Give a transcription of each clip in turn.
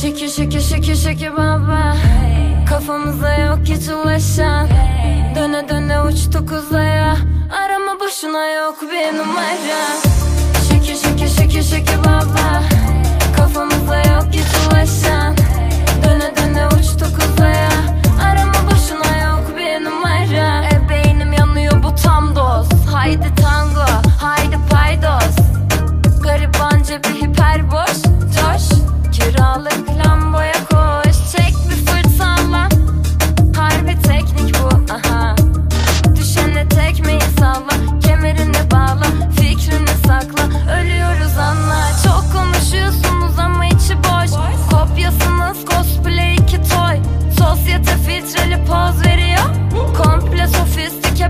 Şiki şiki şiki şiki baba hey. Kafamıza yok hiç ulaşan. Döne döne uçtuk uzaya Arama boşuna yok bir numara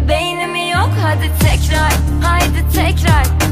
Beynimi yok hadi tekrar. Haydi tekrar.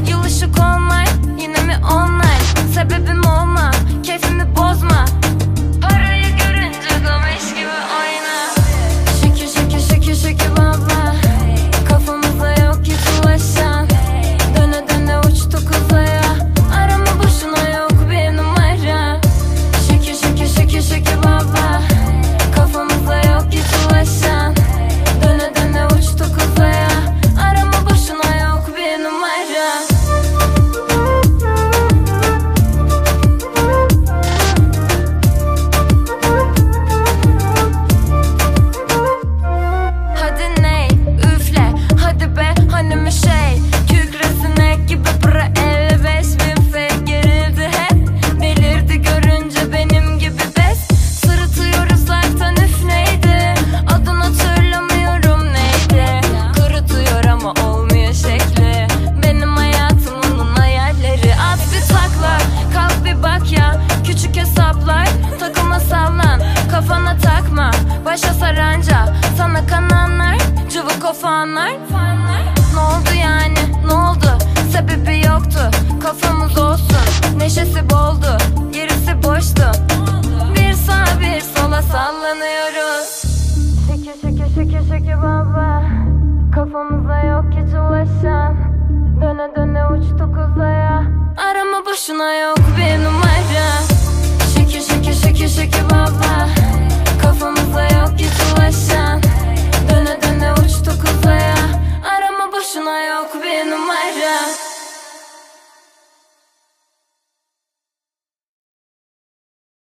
fanlar Ne oldu yani? Ne oldu? Sebebi yoktu. Kafamız olsun. Neşesi boldu. Gerisi boştu. Bir sağ bir sola sallanıyoruz. Şiki şiki şiki şiki baba. Kafamızda yok hiç